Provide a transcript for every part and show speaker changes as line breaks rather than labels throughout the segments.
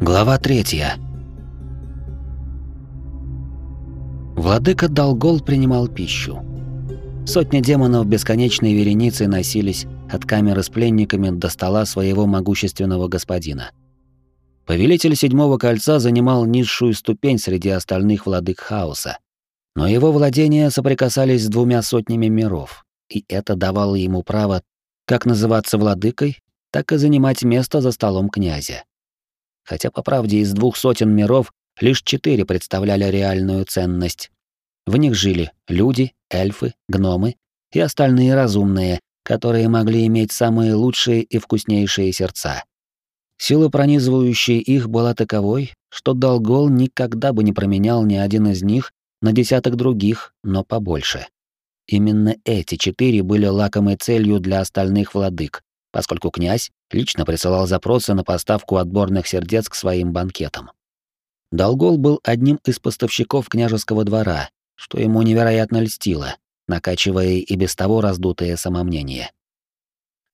Глава третья. Владыка Долгол принимал пищу. Сотни демонов бесконечной вереницей носились от камеры с пленниками до стола своего могущественного господина. Повелитель Седьмого Кольца занимал низшую ступень среди остальных владык хаоса, но его владения соприкасались с двумя сотнями миров, и это давало ему право как называться владыкой, так и занимать место за столом князя хотя, по правде, из двух сотен миров лишь четыре представляли реальную ценность. В них жили люди, эльфы, гномы и остальные разумные, которые могли иметь самые лучшие и вкуснейшие сердца. Сила, пронизывающая их, была таковой, что Долгол никогда бы не променял ни один из них на десяток других, но побольше. Именно эти четыре были лакомой целью для остальных владык, поскольку князь лично присылал запросы на поставку отборных сердец к своим банкетам. Долгол был одним из поставщиков княжеского двора, что ему невероятно льстило, накачивая и без того раздутое самомнение.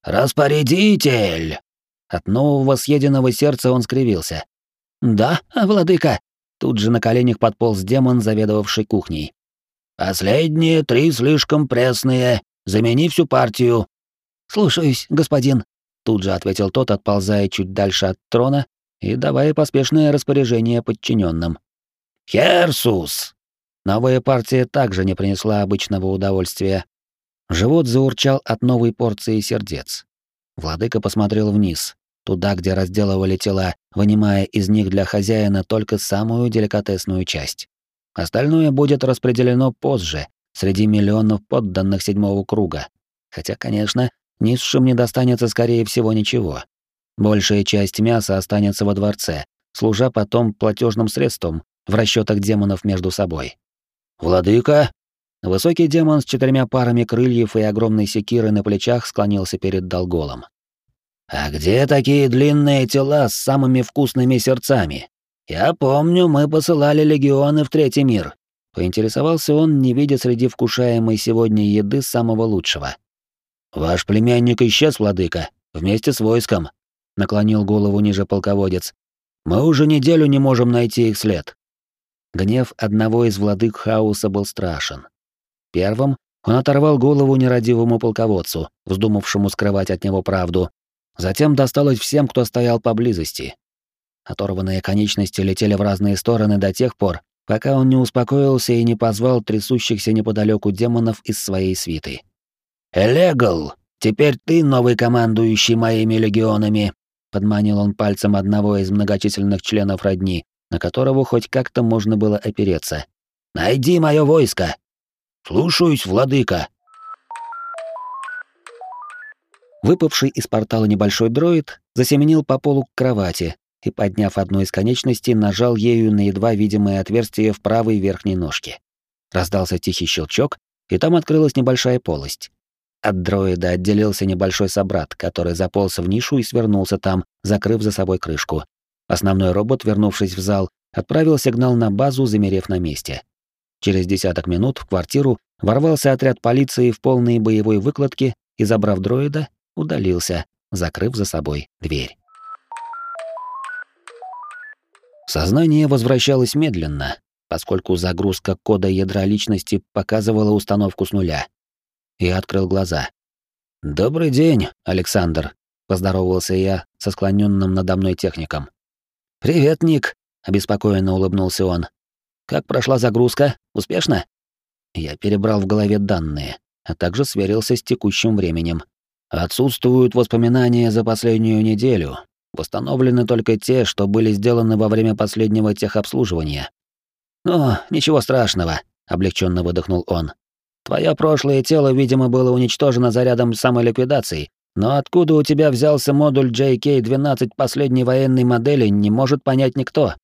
«Распорядитель!» От нового съеденного сердца он скривился. «Да, владыка!» Тут же на коленях подполз демон, заведовавший кухней. «Последние три слишком пресные. Замени всю партию. «Слушаюсь, господин», — тут же ответил тот, отползая чуть дальше от трона и давая поспешное распоряжение подчиненным. «Херсус!» Новая партия также не принесла обычного удовольствия. Живот заурчал от новой порции сердец. Владыка посмотрел вниз, туда, где разделывали тела, вынимая из них для хозяина только самую деликатесную часть. Остальное будет распределено позже, среди миллионов подданных седьмого круга. Хотя, конечно, Низшим не достанется, скорее всего, ничего. Большая часть мяса останется во дворце, служа потом платежным средством в расчетах демонов между собой. «Владыка!» Высокий демон с четырьмя парами крыльев и огромной секирой на плечах склонился перед Долголом. «А где такие длинные тела с самыми вкусными сердцами? Я помню, мы посылали легионы в Третий мир». Поинтересовался он, не видя среди вкушаемой сегодня еды самого лучшего. «Ваш племянник исчез, владыка, вместе с войском», — наклонил голову ниже полководец. «Мы уже неделю не можем найти их след». Гнев одного из владык хаоса был страшен. Первым он оторвал голову нерадивому полководцу, вздумавшему скрывать от него правду. Затем досталось всем, кто стоял поблизости. Оторванные конечности летели в разные стороны до тех пор, пока он не успокоился и не позвал трясущихся неподалеку демонов из своей свиты. «Элегал, теперь ты новый командующий моими легионами», — подманил он пальцем одного из многочисленных членов родни, на которого хоть как-то можно было опереться. «Найди мое войско!» «Слушаюсь, владыка!» Выпавший из портала небольшой дроид засеменил по полу к кровати и, подняв одну из конечностей, нажал ею на едва видимое отверстие в правой верхней ножке. Раздался тихий щелчок, и там открылась небольшая полость. От дроида отделился небольшой собрат, который заполз в нишу и свернулся там, закрыв за собой крышку. Основной робот, вернувшись в зал, отправил сигнал на базу, замерев на месте. Через десяток минут в квартиру ворвался отряд полиции в полной боевой выкладке и, забрав дроида, удалился, закрыв за собой дверь. Сознание возвращалось медленно, поскольку загрузка кода ядра личности показывала установку с нуля и открыл глаза. «Добрый день, Александр», — поздоровался я со склоненным надо мной техником. «Привет, Ник», — обеспокоенно улыбнулся он. «Как прошла загрузка? Успешно?» Я перебрал в голове данные, а также сверился с текущим временем. Отсутствуют воспоминания за последнюю неделю. Восстановлены только те, что были сделаны во время последнего техобслуживания. «О, ничего страшного», — облегченно выдохнул он. Твое прошлое тело, видимо, было уничтожено зарядом самоликвидации, но откуда у тебя взялся модуль JK-12 последней военной модели, не может понять никто.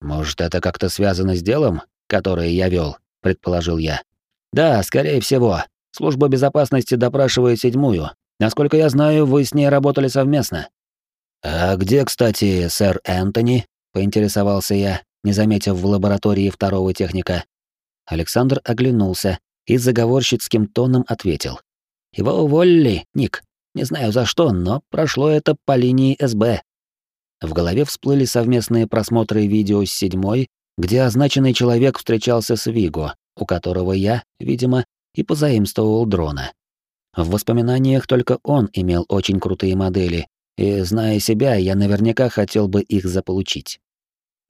Может, это как-то связано с делом, которое я вел, предположил я. Да, скорее всего. Служба безопасности допрашивает седьмую. Насколько я знаю, вы с ней работали совместно. А где, кстати, сэр Энтони? поинтересовался я, не заметив в лаборатории второго техника. Александр оглянулся, и заговорщицким тоном ответил. «Его уволили, Ник. Не знаю за что, но прошло это по линии СБ». В голове всплыли совместные просмотры видео с седьмой, где означенный человек встречался с Виго, у которого я, видимо, и позаимствовал дрона. В воспоминаниях только он имел очень крутые модели, и, зная себя, я наверняка хотел бы их заполучить.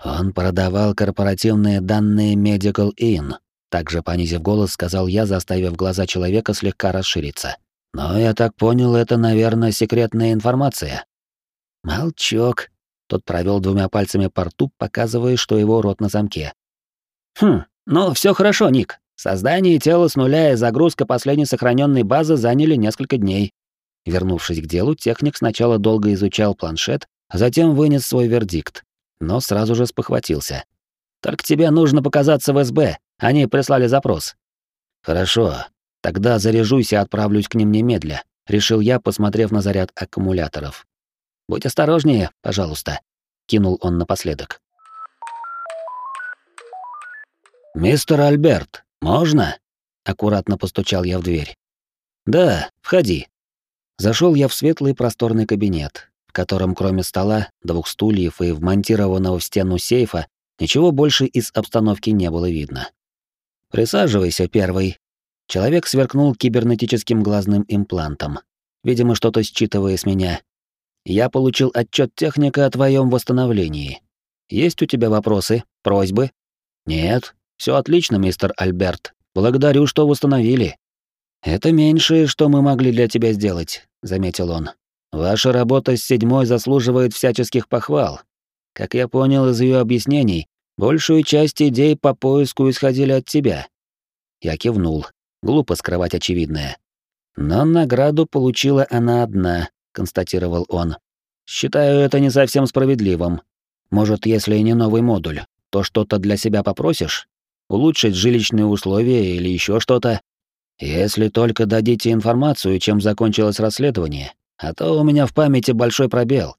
Он продавал корпоративные данные Medical Inn, также понизив голос, сказал я, заставив глаза человека слегка расшириться. Но я так понял, это, наверное, секретная информация. Молчок. Тот провел двумя пальцами по рту, показывая, что его рот на замке. Хм, ну все хорошо, Ник. Создание тела с нуля и загрузка последней сохраненной базы заняли несколько дней. Вернувшись к делу, техник сначала долго изучал планшет, а затем вынес свой вердикт, но сразу же спохватился. «Только тебе нужно показаться в СБ, они прислали запрос». «Хорошо, тогда заряжусь и отправлюсь к ним немедля», — решил я, посмотрев на заряд аккумуляторов. «Будь осторожнее, пожалуйста», — кинул он напоследок. «Мистер Альберт, можно?» — аккуратно постучал я в дверь. «Да, входи», Зашел я в светлый просторный кабинет, в котором кроме стола, двух стульев и вмонтированного в стену сейфа ничего больше из обстановки не было видно. «Присаживайся, первый». Человек сверкнул кибернетическим глазным имплантом, видимо, что-то считывая с меня. «Я получил отчет техника о твоем восстановлении. Есть у тебя вопросы, просьбы?» «Нет, все отлично, мистер Альберт. Благодарю, что восстановили. «Это меньшее, что мы могли для тебя сделать», — заметил он. «Ваша работа с седьмой заслуживает всяческих похвал. Как я понял из ее объяснений, большую часть идей по поиску исходили от тебя». Я кивнул. Глупо скрывать очевидное. «Но награду получила она одна», — констатировал он. «Считаю это не совсем справедливым. Может, если и не новый модуль, то что-то для себя попросишь? Улучшить жилищные условия или еще что-то?» Если только дадите информацию, чем закончилось расследование, а то у меня в памяти большой пробел.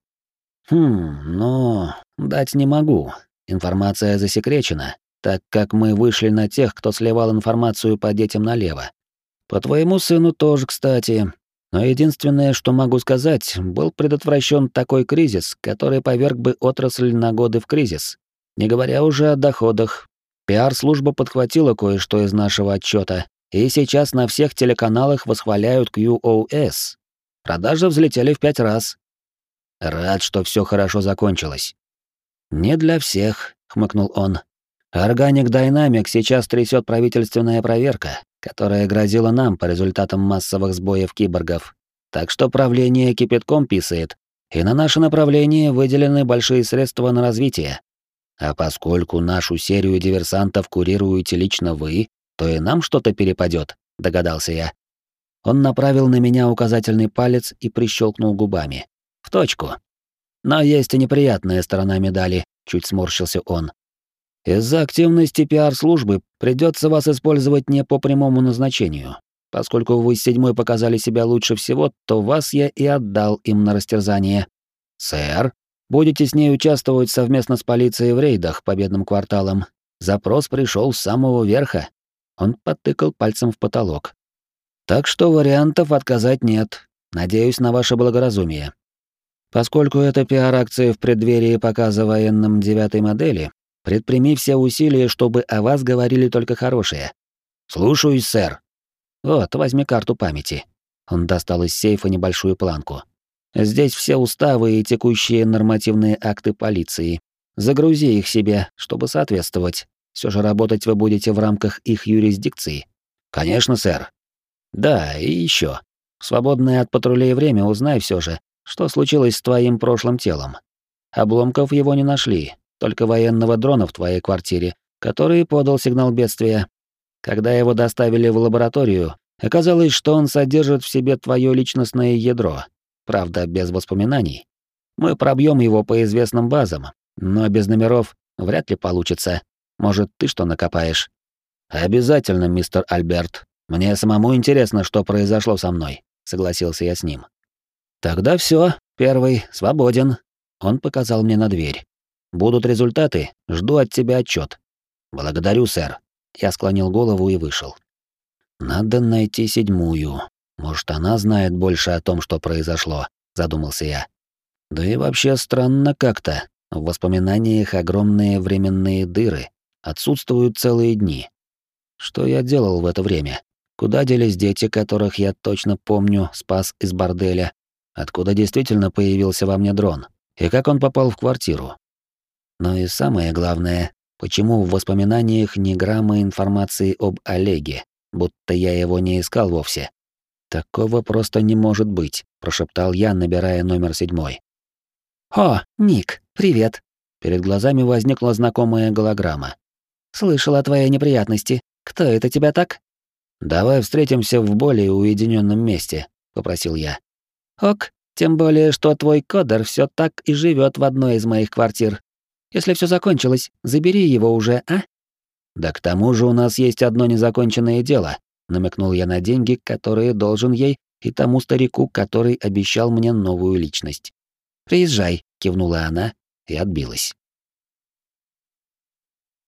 Хм, но дать не могу. Информация засекречена, так как мы вышли на тех, кто сливал информацию по детям налево. По твоему сыну тоже, кстати. Но единственное, что могу сказать, был предотвращен такой кризис, который поверг бы отрасль на годы в кризис. Не говоря уже о доходах. Пиар-служба подхватила кое-что из нашего отчета и сейчас на всех телеканалах восхваляют QoS. Продажи взлетели в пять раз. Рад, что все хорошо закончилось. Не для всех, хмыкнул он. Organic Dynamic сейчас трясет правительственная проверка, которая грозила нам по результатам массовых сбоев киборгов. Так что правление кипятком писает, и на наше направление выделены большие средства на развитие. А поскольку нашу серию диверсантов курируете лично вы, то и нам что-то перепадет, догадался я. Он направил на меня указательный палец и прищелкнул губами. В точку. Но есть и неприятная сторона медали, чуть сморщился он. Из-за активности пиар-службы придется вас использовать не по прямому назначению. Поскольку вы седьмой показали себя лучше всего, то вас я и отдал им на растерзание. Сэр, будете с ней участвовать совместно с полицией в рейдах по бедным кварталам. Запрос пришел с самого верха, он подтыкал пальцем в потолок. Так что вариантов отказать нет. Надеюсь на ваше благоразумие. Поскольку это пиар-акция в преддверии показа военным девятой модели, предприми все усилия, чтобы о вас говорили только хорошее. Слушаюсь, сэр. Вот, возьми карту памяти. Он достал из сейфа небольшую планку. Здесь все уставы и текущие нормативные акты полиции. Загрузи их себе, чтобы соответствовать. Все же работать вы будете в рамках их юрисдикции. Конечно, сэр. Да, и еще. В свободное от патрулей время узнай все же, что случилось с твоим прошлым телом. Обломков его не нашли, только военного дрона в твоей квартире, который подал сигнал бедствия. Когда его доставили в лабораторию, оказалось, что он содержит в себе твое личностное ядро, правда, без воспоминаний. Мы пробьем его по известным базам, но без номеров вряд ли получится. Может, ты что накопаешь? Обязательно, мистер Альберт. Мне самому интересно, что произошло со мной, согласился я с ним. Тогда все, первый свободен. Он показал мне на дверь. Будут результаты, жду от тебя отчет. Благодарю, сэр. Я склонил голову и вышел. Надо найти седьмую. Может, она знает больше о том, что произошло, задумался я. Да и вообще странно как-то. В воспоминаниях огромные временные дыры, отсутствуют целые дни. Что я делал в это время? Куда делись дети, которых я точно помню, спас из борделя? Откуда действительно появился во мне дрон? И как он попал в квартиру? Но и самое главное, почему в воспоминаниях ни грамма информации об Олеге, будто я его не искал вовсе? Такого просто не может быть, прошептал я, набирая номер седьмой. О, Ник, привет. Перед глазами возникла знакомая голограмма. Слышала о твоей неприятности. Кто это тебя так? Давай встретимся в более уединенном месте, попросил я. Ок, тем более, что твой кодер все так и живет в одной из моих квартир. Если все закончилось, забери его уже, а? Да к тому же у нас есть одно незаконченное дело, намекнул я на деньги, которые должен ей и тому старику, который обещал мне новую личность. Приезжай, кивнула она и отбилась.